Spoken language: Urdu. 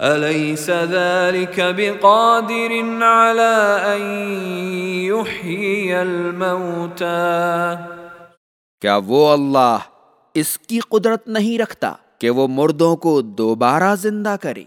أليس ذلك بقادر على أن يحيي الموتى؟ کیا وہ اللہ اس کی قدرت نہیں رکھتا کہ وہ مردوں کو دوبارہ زندہ کرے؟